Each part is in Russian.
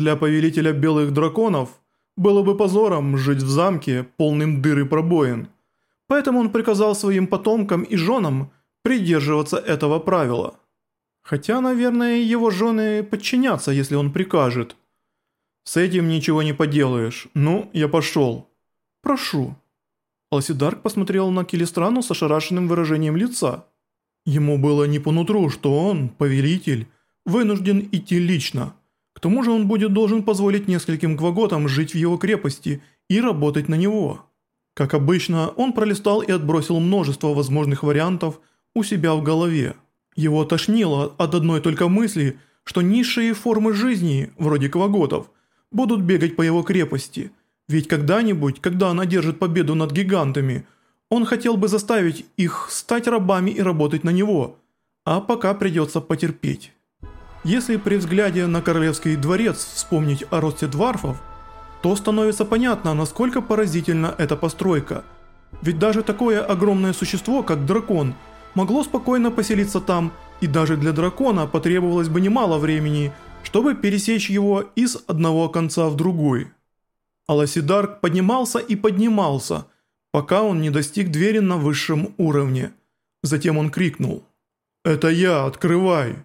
Для повелителя белых драконов было бы позором жить в замке, полным дыр и пробоин. Поэтому он приказал своим потомкам и женам придерживаться этого правила. Хотя, наверное, его жены подчинятся, если он прикажет. С этим ничего не поделаешь. Ну, я пошел. Прошу. Алсидарк посмотрел на Килистрану с ошарашенным выражением лица. Ему было не по нутру, что он, повелитель, вынужден идти лично. К тому же он будет должен позволить нескольким кваготам жить в его крепости и работать на него. Как обычно, он пролистал и отбросил множество возможных вариантов у себя в голове. Его тошнило от одной только мысли, что низшие формы жизни, вроде кваготов, будут бегать по его крепости. Ведь когда-нибудь, когда он одержит победу над гигантами, он хотел бы заставить их стать рабами и работать на него, а пока придется потерпеть. Если при взгляде на королевский дворец вспомнить о росте дварфов, то становится понятно, насколько поразительна эта постройка. Ведь даже такое огромное существо, как дракон – могло спокойно поселиться там, и даже для дракона потребовалось бы немало времени, чтобы пересечь его из одного конца в другой. Аласидарк поднимался и поднимался, пока он не достиг двери на высшем уровне. Затем он крикнул «Это я, открывай!».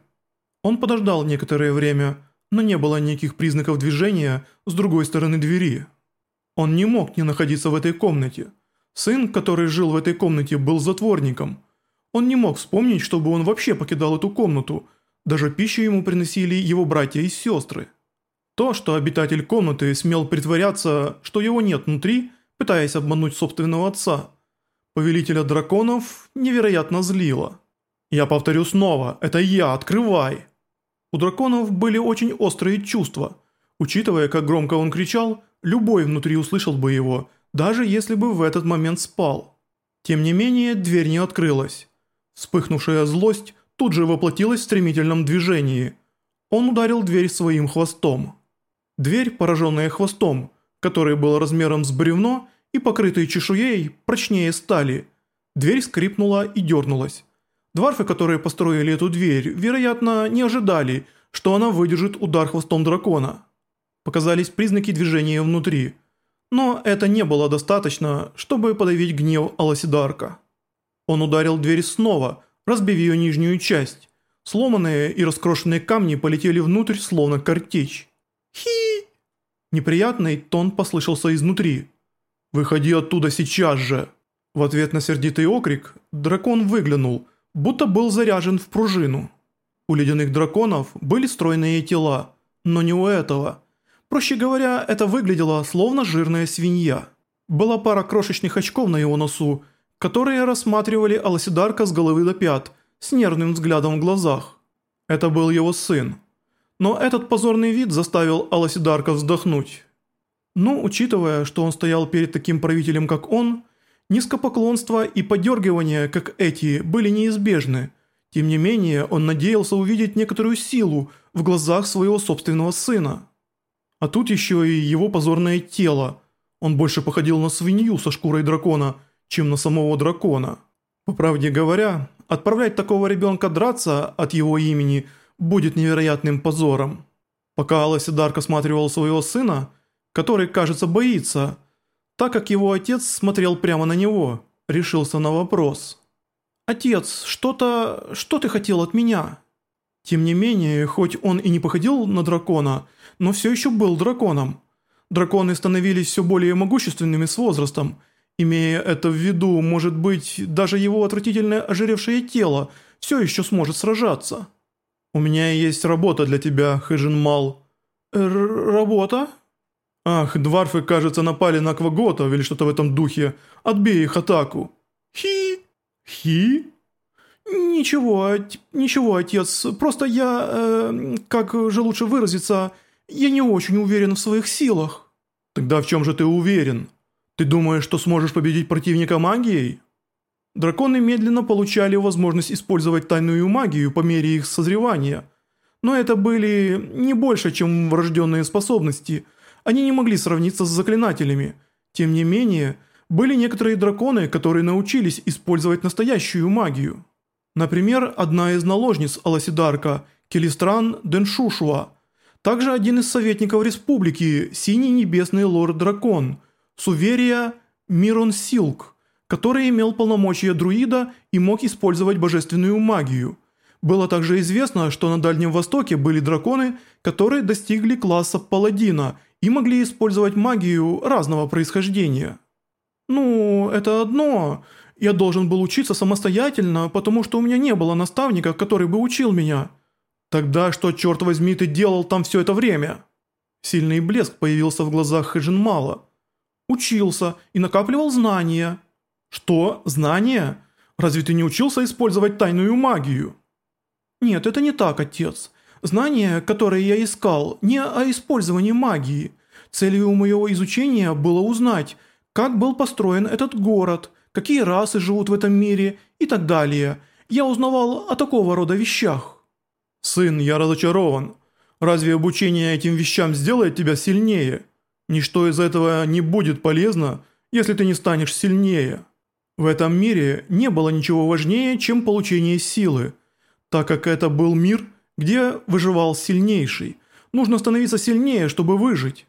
Он подождал некоторое время, но не было никаких признаков движения с другой стороны двери. Он не мог не находиться в этой комнате. Сын, который жил в этой комнате, был затворником – он не мог вспомнить, чтобы он вообще покидал эту комнату. Даже пищу ему приносили его братья и сестры. То, что обитатель комнаты смел притворяться, что его нет внутри, пытаясь обмануть собственного отца, повелителя драконов невероятно злило. «Я повторю снова, это я, открывай!» У драконов были очень острые чувства. Учитывая, как громко он кричал, любой внутри услышал бы его, даже если бы в этот момент спал. Тем не менее, дверь не открылась. Вспыхнувшая злость тут же воплотилась в стремительном движении. Он ударил дверь своим хвостом. Дверь, пораженная хвостом, который был размером с бревно и покрытый чешуей, прочнее стали. Дверь скрипнула и дернулась. Дварфы, которые построили эту дверь, вероятно, не ожидали, что она выдержит удар хвостом дракона. Показались признаки движения внутри. Но это не было достаточно, чтобы подавить гнев Аласидарка. Он ударил дверь снова, разбив ее нижнюю часть. Сломанные и раскрошенные камни полетели внутрь, словно картечь. «Хи!» Неприятный тон послышался изнутри. «Выходи оттуда сейчас же!» В ответ на сердитый окрик дракон выглянул, будто был заряжен в пружину. У ледяных драконов были стройные тела, но не у этого. Проще говоря, это выглядело словно жирная свинья. Была пара крошечных очков на его носу, которые рассматривали Аласидарка с головы до пят, с нервным взглядом в глазах. Это был его сын. Но этот позорный вид заставил Аласидарка вздохнуть. Но, учитывая, что он стоял перед таким правителем, как он, низкопоклонство и подергивания, как эти, были неизбежны. Тем не менее, он надеялся увидеть некоторую силу в глазах своего собственного сына. А тут еще и его позорное тело. Он больше походил на свинью со шкурой дракона – чем на самого дракона. По правде говоря, отправлять такого ребенка драться от его имени будет невероятным позором. Пока Аласидарк осматривал своего сына, который, кажется, боится, так как его отец смотрел прямо на него, решился на вопрос. «Отец, что-то... что ты хотел от меня?» Тем не менее, хоть он и не походил на дракона, но все еще был драконом. Драконы становились все более могущественными с возрастом – Имея это в виду, может быть, даже его отвратительное ожиревшее тело все еще сможет сражаться. «У меня есть работа для тебя, Хэжин Мал». «Работа?» «Ах, дварфы, кажется, напали на Кваготов или что-то в этом духе. Отбей их атаку». «Хи?» «Хи?» «Ничего, ничего, отец. Просто я, э, как же лучше выразиться, я не очень уверен в своих силах». «Тогда в чем же ты уверен?» Ты думаешь, что сможешь победить противника магией? Драконы медленно получали возможность использовать тайную магию по мере их созревания. Но это были не больше, чем врожденные способности. Они не могли сравниться с заклинателями. Тем не менее, были некоторые драконы, которые научились использовать настоящую магию. Например, одна из наложниц Аласидарка, Келистран Деншушуа. Также один из советников республики, Синий Небесный Лорд-Дракон, Суверия Мирон Силк, который имел полномочия друида и мог использовать божественную магию. Было также известно, что на Дальнем Востоке были драконы, которые достигли класса паладина и могли использовать магию разного происхождения. Ну, это одно. Я должен был учиться самостоятельно, потому что у меня не было наставника, который бы учил меня. Тогда что, черт возьми, ты делал там все это время? Сильный блеск появился в глазах Хэджинмала. Учился и накапливал знания. Что? Знания? Разве ты не учился использовать тайную магию? Нет, это не так, отец. Знания, которые я искал, не о использовании магии. Целью моего изучения было узнать, как был построен этот город, какие расы живут в этом мире и так далее. Я узнавал о такого рода вещах. Сын, я разочарован. Разве обучение этим вещам сделает тебя сильнее? Ничто из этого не будет полезно, если ты не станешь сильнее. В этом мире не было ничего важнее, чем получение силы, так как это был мир, где выживал сильнейший. Нужно становиться сильнее, чтобы выжить.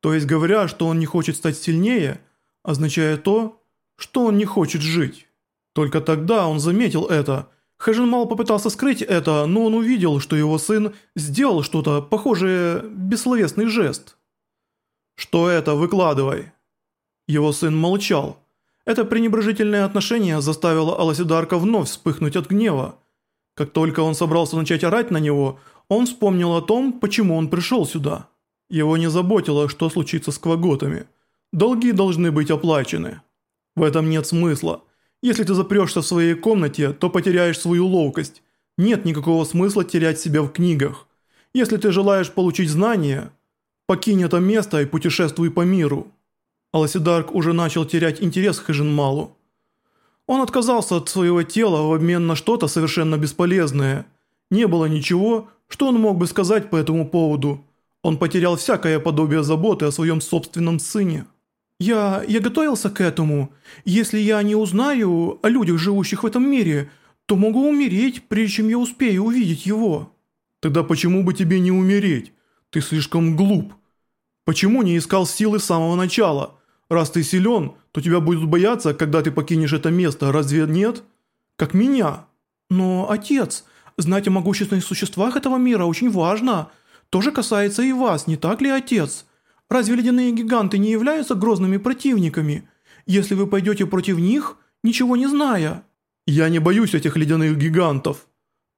То есть говоря, что он не хочет стать сильнее, означает то, что он не хочет жить. Только тогда он заметил это. Хэжинмал попытался скрыть это, но он увидел, что его сын сделал что-то похожее бессловесный жест. «Что это? Выкладывай!» Его сын молчал. Это пренебрежительное отношение заставило Аласидарка вновь вспыхнуть от гнева. Как только он собрался начать орать на него, он вспомнил о том, почему он пришел сюда. Его не заботило, что случится с кваготами. Долги должны быть оплачены. В этом нет смысла. Если ты запрешься в своей комнате, то потеряешь свою ловкость. Нет никакого смысла терять себя в книгах. Если ты желаешь получить знания, покинь это место и путешествуй по миру. Аласидарк уже начал терять интерес к Хижинмалу. Он отказался от своего тела в обмен на что-то совершенно бесполезное. Не было ничего, что он мог бы сказать по этому поводу. Он потерял всякое подобие заботы о своем собственном сыне. «Я... я готовился к этому. Если я не узнаю о людях, живущих в этом мире, то могу умереть, прежде чем я успею увидеть его». «Тогда почему бы тебе не умереть? Ты слишком глуп. Почему не искал силы с самого начала? Раз ты силен, то тебя будут бояться, когда ты покинешь это место, разве нет? Как меня». «Но, отец, знать о могущественных существах этого мира очень важно. Тоже касается и вас, не так ли, отец?» Разве ледяные гиганты не являются грозными противниками? Если вы пойдете против них, ничего не зная...» «Я не боюсь этих ледяных гигантов».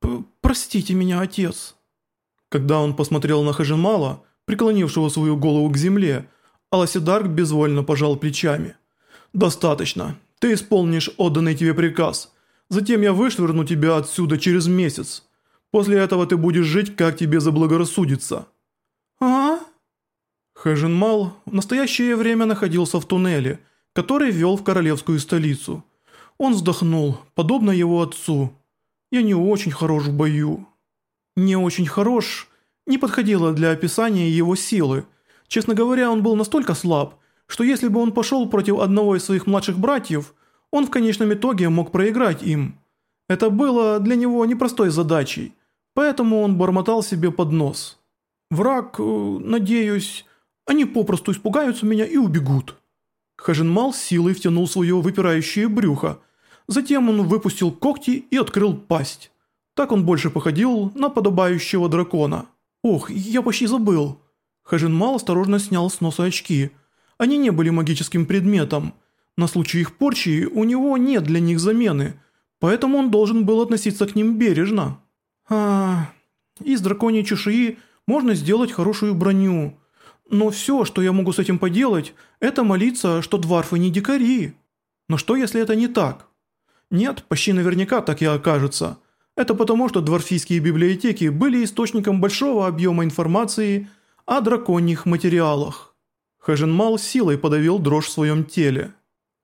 П «Простите меня, отец». Когда он посмотрел на Хажимала, преклонившего свою голову к земле, Аласидарк безвольно пожал плечами. «Достаточно. Ты исполнишь отданный тебе приказ. Затем я вышвырну тебя отсюда через месяц. После этого ты будешь жить, как тебе заблагорассудится». «А?» Хэжинмал в настоящее время находился в туннеле, который вел в королевскую столицу. Он вздохнул, подобно его отцу. «Я не очень хорош в бою». «Не очень хорош» не подходило для описания его силы. Честно говоря, он был настолько слаб, что если бы он пошел против одного из своих младших братьев, он в конечном итоге мог проиграть им. Это было для него непростой задачей, поэтому он бормотал себе под нос. «Враг, э, надеюсь, они попросту испугаются меня и убегут». Хажинмал силой втянул свое выпирающее брюхо. Затем он выпустил когти и открыл пасть. Так он больше походил на подобающего дракона. «Ох, я почти забыл». Хажинмал осторожно снял с носа очки. Они не были магическим предметом. На случай их порчи у него нет для них замены, поэтому он должен был относиться к ним бережно. А, из драконьей чешуи можно сделать хорошую броню. Но все, что я могу с этим поделать, это молиться, что дварфы не дикари. Но что, если это не так? Нет, почти наверняка так и окажется. Это потому, что дворфийские библиотеки были источником большого объема информации о драконьих материалах. Хаженмал силой подавил дрожь в своем теле.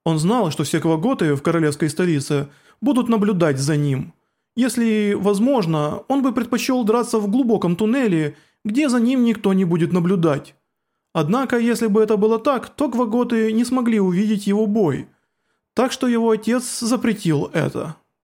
Он знал, что все кваготы в королевской столице будут наблюдать за ним. Если возможно, он бы предпочел драться в глубоком туннеле, где за ним никто не будет наблюдать. Однако, если бы это было так, то кваготы не смогли увидеть его бой. Так что его отец запретил это.